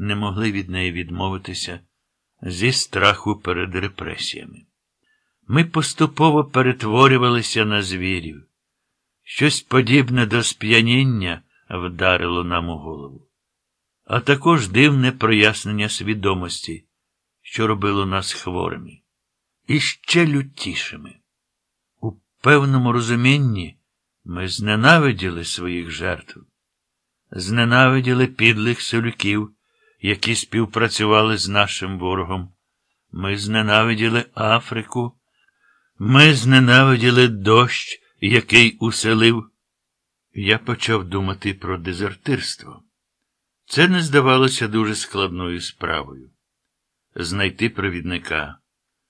не могли від неї відмовитися зі страху перед репресіями. Ми поступово перетворювалися на звірів. Щось подібне до сп'яніння вдарило нам у голову, а також дивне прояснення свідомості, що робило нас хворими, і ще лютішими. У певному розумінні ми зненавиділи своїх жертв, зненавиділи підлих селюків, які співпрацювали з нашим ворогом. Ми зненавиділи Африку, ми зненавиділи дощ, який уселив. Я почав думати про дезертирство. Це не здавалося дуже складною справою. Знайти провідника,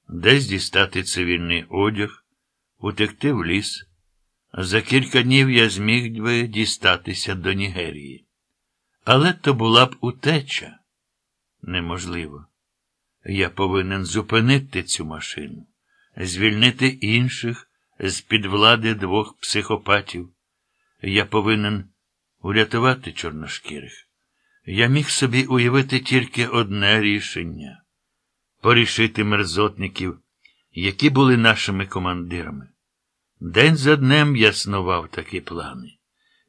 десь дістати цивільний одяг, утекти в ліс. За кілька днів я зміг би дістатися до Нігерії. Але то була б утеча. Неможливо. Я повинен зупинити цю машину, звільнити інших з під влади двох психопатів. Я повинен урятувати чорношкірих. Я міг собі уявити тільки одне рішення порішити мерзотників, які були нашими командирами. День за днем я снував такі плани,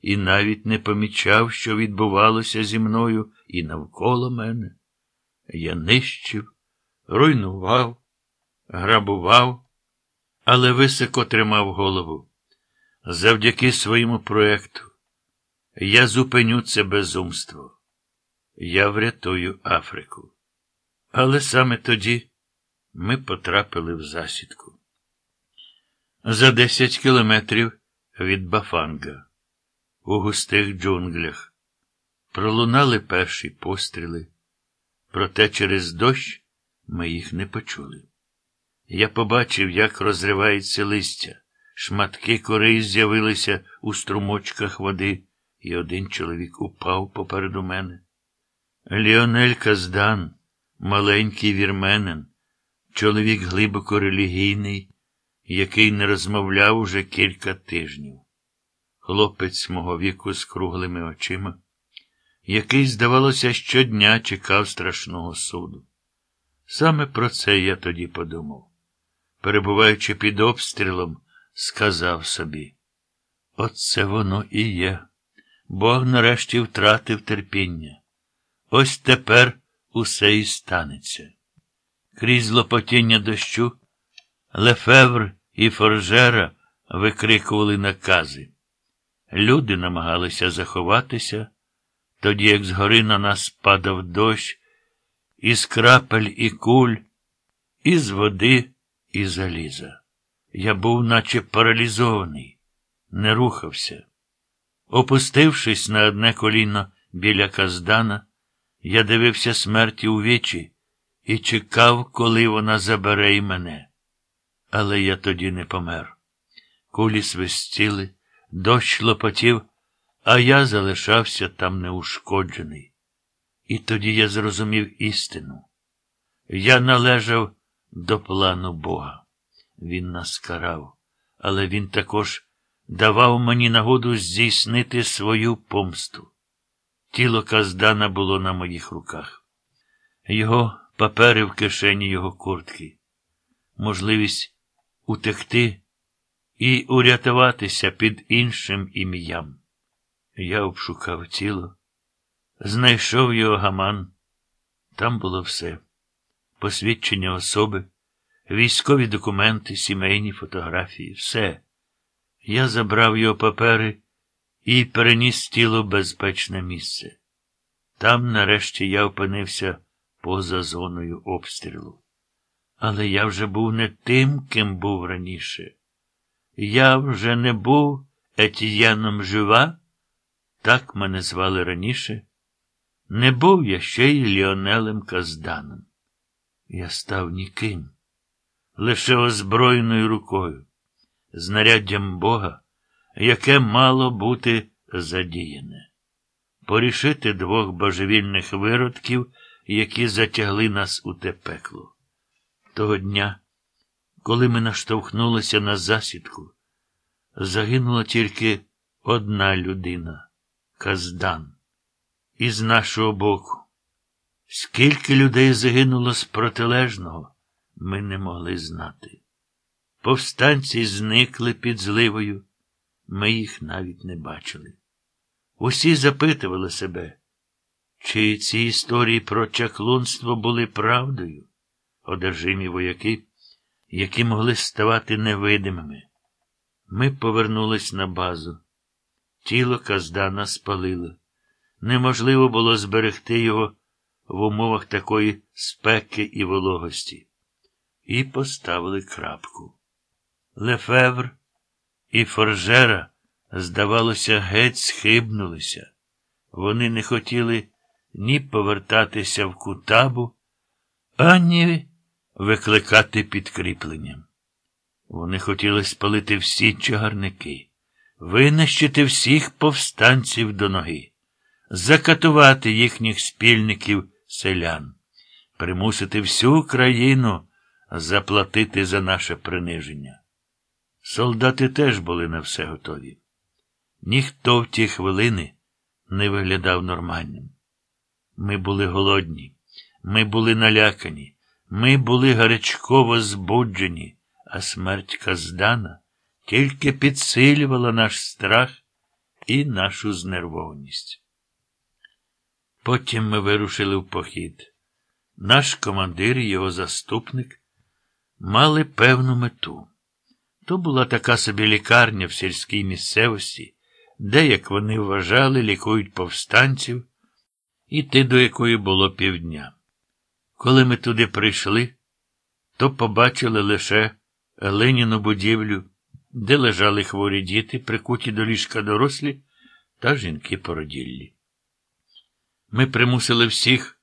і навіть не помічав, що відбувалося зі мною і навколо мене. Я нищив, руйнував, грабував, але високо тримав голову. Завдяки своєму проекту я зупиню це безумство. Я врятую Африку. Але саме тоді ми потрапили в засідку. За десять кілометрів від Бафанга, у густих джунглях, пролунали перші постріли, проте через дощ ми їх не почули. Я побачив, як розривається листя. Шматки кори з'явилися у струмочках води, і один чоловік упав попереду мене. Ліонель Каздан, маленький вірменин, чоловік глибоко релігійний, який не розмовляв уже кілька тижнів. Хлопець мого віку з круглими очима, який, здавалося, щодня чекав страшного суду. Саме про це я тоді подумав. Перебуваючи під обстрілом, сказав собі. Оце воно і є. Бог нарешті втратив терпіння. Ось тепер усе і станеться. Крізь лопотіння дощу Лефевр і Форжера викрикували накази. Люди намагалися заховатися, тоді як згори на нас падав дощ, із крапель і куль, із води і заліза. Я був наче паралізований, не рухався. Опустившись на одне коліно біля Каздана, я дивився смерті у вічі і чекав, коли вона забере й мене. Але я тоді не помер. Кулі свистіли, дощ лопотів, а я залишався там неушкоджений. І тоді я зрозумів істину. Я належав до плану Бога. Він нас карав, але він також давав мені нагоду здійснити свою помсту. Тіло Каздана було на моїх руках. Його папери в кишені його куртки, можливість утекти і урятуватися під іншим ім'ям. Я обшукав тіло, знайшов його гаман. Там було все посвідчення особи військові документи, сімейні фотографії, все. Я забрав його папери і переніс тіло в безпечне місце. Там, нарешті, я опинився поза зоною обстрілу. Але я вже був не тим, ким був раніше. Я вже не був Етіяном Жива, так мене звали раніше. Не був я ще й Ліонелем Казданом. Я став ніким лише озброєною рукою, знаряддям Бога, яке мало бути задіяне, порішити двох божевільних виродків, які затягли нас у те пекло. Того дня, коли ми наштовхнулися на засідку, загинула тільки одна людина Каздан. Із нашого боку. Скільки людей загинуло з протилежного, ми не могли знати. Повстанці зникли під зливою, ми їх навіть не бачили. Усі запитували себе, чи ці історії про чаклунство були правдою, одержимі вояки, які могли ставати невидимими. Ми повернулись на базу. Тіло Каздана спалило. Неможливо було зберегти його в умовах такої спеки і вологості. І поставили крапку. Лефевр і Форжера, здавалося, геть схибнулися. Вони не хотіли ні повертатися в кутабу, ані викликати підкріпленням. Вони хотіли спалити всі чагарники, винищити всіх повстанців до ноги, закатувати їхніх спільників селян, примусити всю країну заплатити за наше приниження. Солдати теж були на все готові. Ніхто в ті хвилини не виглядав нормальним. Ми були голодні, ми були налякані, ми були гарячково збуджені, а смерть Каздана тільки підсилювала наш страх і нашу знервованість. Потім ми вирушили в похід. Наш командир і його заступник мали певну мету. То була така собі лікарня в сільській місцевості, де, як вони вважали, лікують повстанців, іти до якої було півдня. Коли ми туди прийшли, то побачили лише глиняну будівлю, де лежали хворі діти, прикуті до ліжка дорослі та жінки породіллі. Ми примусили всіх